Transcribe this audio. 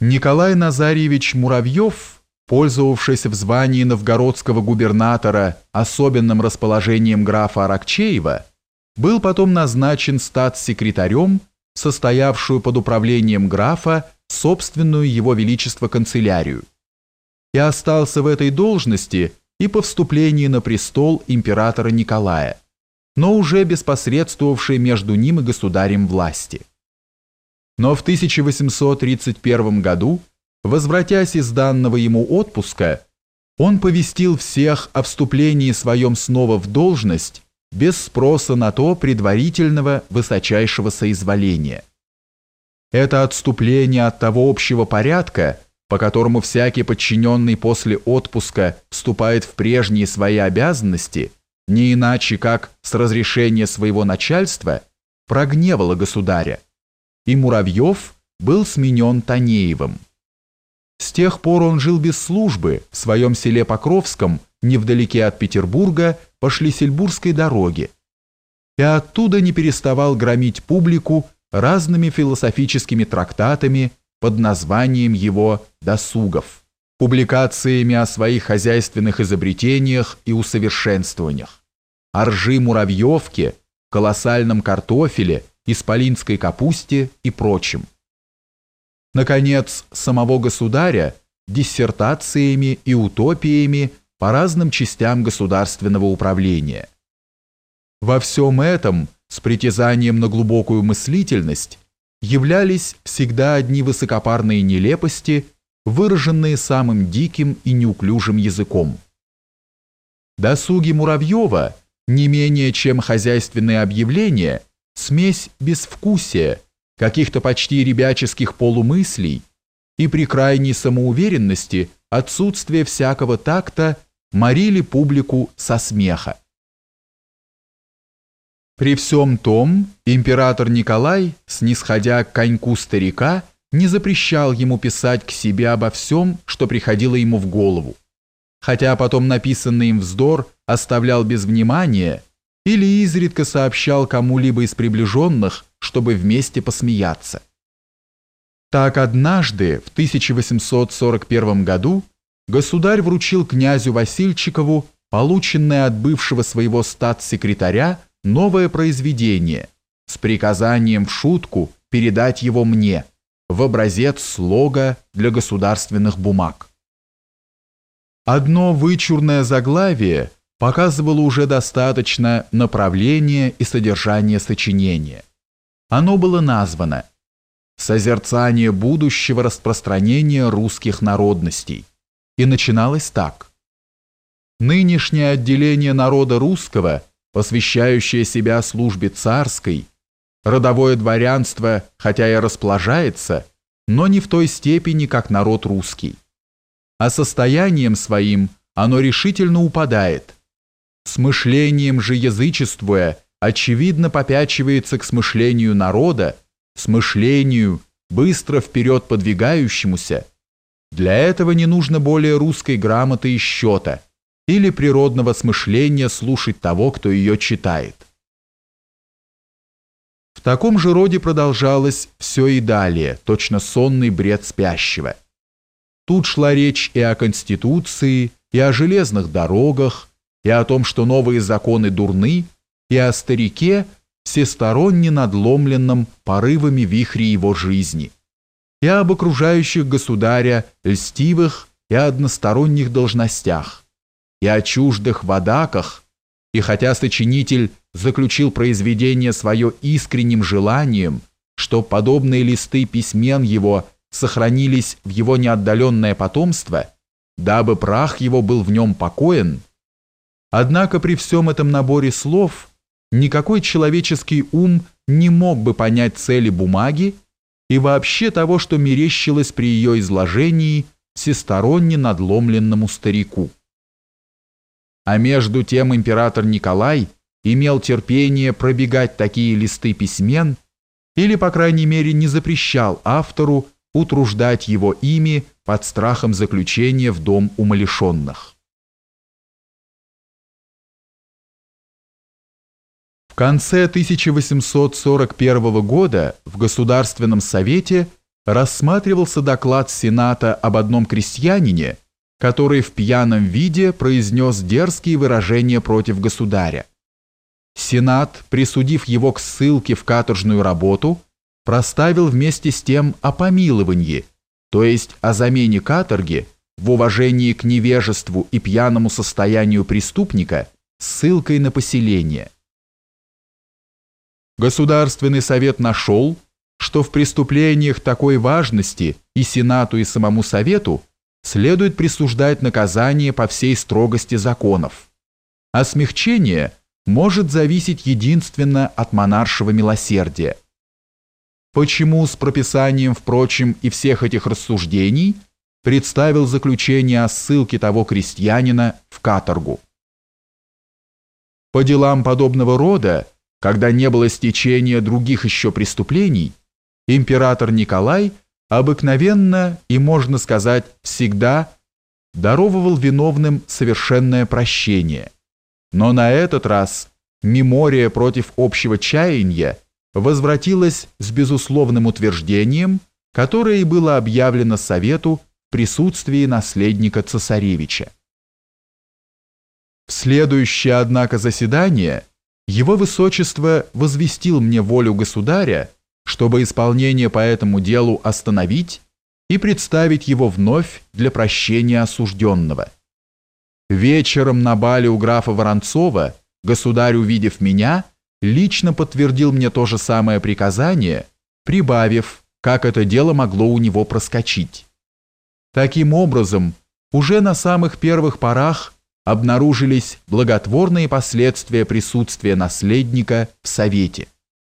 Николай Назарьевич Муравьев, пользовавшийся в звании новгородского губернатора особенным расположением графа Аракчеева, был потом назначен статс-секретарем, состоявшую под управлением графа собственную его величество канцелярию, и остался в этой должности и по вступлении на престол императора Николая, но уже без посредствовавшей между ним и государем власти. Но в 1831 году, возвратясь из данного ему отпуска, он повестил всех о вступлении своем снова в должность без спроса на то предварительного высочайшего соизволения. Это отступление от того общего порядка, по которому всякий подчиненный после отпуска вступает в прежние свои обязанности, не иначе как с разрешения своего начальства, прогневало государя и Муравьев был сменен Танеевым. С тех пор он жил без службы в своем селе Покровском, невдалеке от Петербурга, по Шлиссельбургской дороге, и оттуда не переставал громить публику разными философическими трактатами под названием его «Досугов», публикациями о своих хозяйственных изобретениях и усовершенствованиях, о ржи муравьевке, колоссальном картофеле – исполинской капусте и прочим. Наконец, самого государя диссертациями и утопиями по разным частям государственного управления. Во всем этом, с притязанием на глубокую мыслительность, являлись всегда одни высокопарные нелепости, выраженные самым диким и неуклюжим языком. Досуги Муравьева, не менее чем хозяйственные объявления, смесь безвкусия, каких-то почти ребяческих полумыслей и при крайней самоуверенности отсутствие всякого такта морили публику со смеха. При всем том, император Николай, снисходя к коньку старика, не запрещал ему писать к себе обо всем, что приходило ему в голову, хотя потом написанный им вздор оставлял без внимания или изредка сообщал кому-либо из приближенных, чтобы вместе посмеяться. Так однажды, в 1841 году, государь вручил князю Васильчикову полученное от бывшего своего статс-секретаря новое произведение с приказанием в шутку передать его мне в образец слога для государственных бумаг. Одно вычурное заглавие показывало уже достаточно направление и содержание сочинения. Оно было названо «Созерцание будущего распространения русских народностей» и начиналось так. Нынешнее отделение народа русского, посвящающее себя службе царской, родовое дворянство, хотя и расположается, но не в той степени, как народ русский. А состоянием своим оно решительно упадает, Смышлением же язычествуя, очевидно попячивается к смышлению народа, смышлению, быстро вперед подвигающемуся. Для этого не нужно более русской грамоты и счета или природного смышления слушать того, кто ее читает. В таком же роде продолжалось все и далее, точно сонный бред спящего. Тут шла речь и о Конституции, и о железных дорогах, и о том, что новые законы дурны, и о старике, всесторонне надломленном порывами вихри его жизни, и об окружающих государя льстивых и односторонних должностях, и о чуждых водаках, и хотя сочинитель заключил произведение свое искренним желанием, что подобные листы письмен его сохранились в его неотдаленное потомство, дабы прах его был в нем покоен, Однако при всем этом наборе слов никакой человеческий ум не мог бы понять цели бумаги и вообще того, что мерещилось при ее изложении всесторонне надломленному старику. А между тем император Николай имел терпение пробегать такие листы письмен или, по крайней мере, не запрещал автору утруждать его ими под страхом заключения в дом умалишенных. Конце 1841 года в Государственном совете рассматривался доклад Сената об одном крестьянине, который в пьяном виде произнес дерзкие выражения против государя. Сенат, присудив его к ссылке в каторжную работу, проставил вместе с тем о помиловании, то есть о замене каторги в уважении к невежеству и пьяному состоянию преступника ссылкой на поселение. Государственный совет нашел, что в преступлениях такой важности и Сенату, и самому Совету следует присуждать наказание по всей строгости законов, а смягчение может зависеть единственно от монаршего милосердия. Почему с прописанием, впрочем, и всех этих рассуждений представил заключение о ссылке того крестьянина в каторгу? По делам подобного рода, когда не было стечения других еще преступлений, император Николай – обыкновенно и, можно сказать, всегда даровывал виновным совершенное прощение. Но на этот раз мемория против общего чаяния возвратилась с безусловным утверждением, которое и было объявлено Совету в присутствии наследника цесаревича. В следующее, однако, заседание его высочество возвестил мне волю государя чтобы исполнение по этому делу остановить и представить его вновь для прощения осужденного. Вечером на бале у графа Воронцова государь, увидев меня, лично подтвердил мне то же самое приказание, прибавив, как это дело могло у него проскочить. Таким образом, уже на самых первых порах обнаружились благотворные последствия присутствия наследника в Совете.